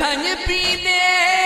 montagne there?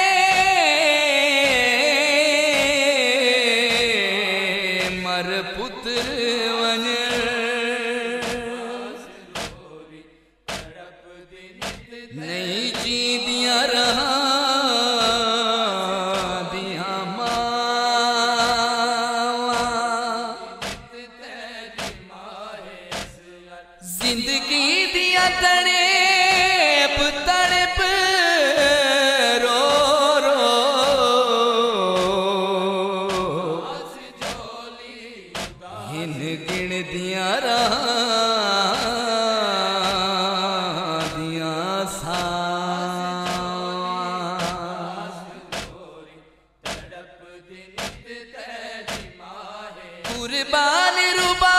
কুরবান রুবা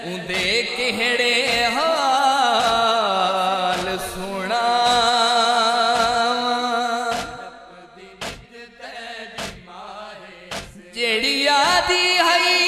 ਉਹਦੇ ਕਿਹੜੇ ਹਾਲ ਸੁਣਾ ਜਿਹੜੀ ਆਦੀ ਹੈ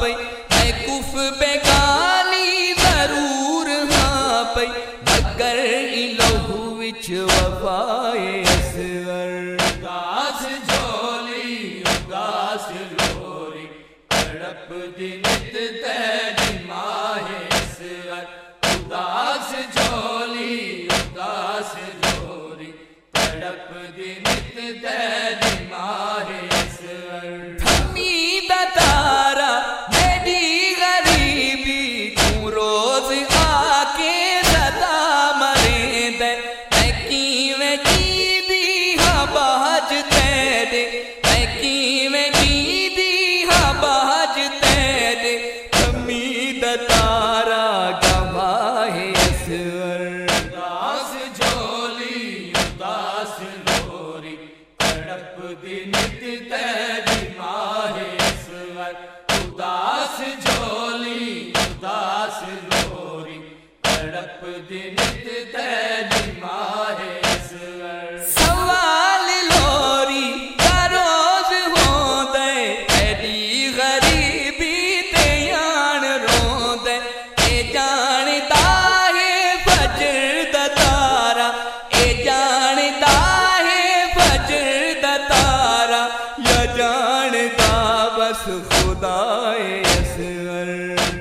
پئی۔ میں کف بیکالی ضرور ہاں پئی۔ مگر الہو وچ وفائے اسور گاس جھولی گاس لوری۔ تڑپ دنت تے تاج تیرے امید تارا گواہ اسور اداس جھولی اداس لوری تڑپ دن تیری ماہ اسور اداس جھولی اداس لوری تڑپ دن تیری داس خدا اصغر۔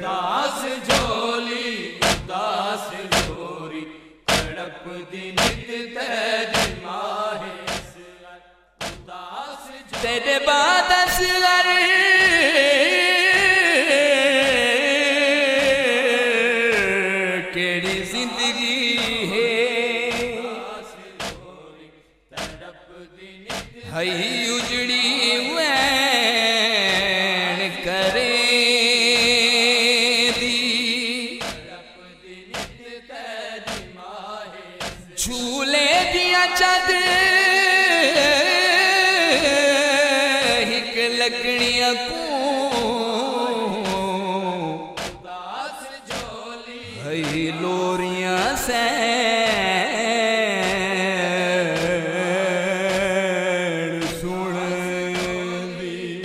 داس جھولی داس جھوری تڑپ دن تیرے ماہ داس تیرے باد اصغر۔ ਲਕਣੀਆਂ ਕੂ। ਦਾਸ ਜੋਲੀ ਹਈ ਲੋਰੀਆਂ ਸੈਣ ਸੁਣਦੀ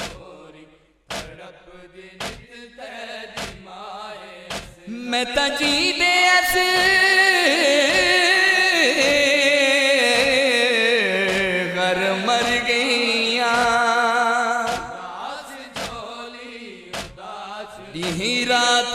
ਲੋਰੀ ਤੜਪਦੀ ਨਿਤ ਮਾਏ ਮੈਂ ਤਾਂ ਜੀ ਦੇ ਅਸ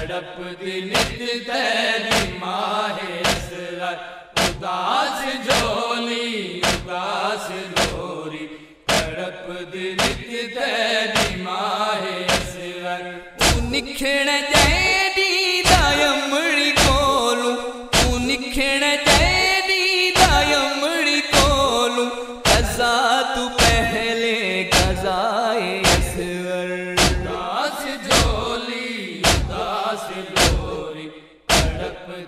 تڑپ دل تیری ماہ اسرار، اداس جھولی، اداس جھوری تڑپ دلت تیری ماہ اسرار۔ نکھڑ جے دی دایم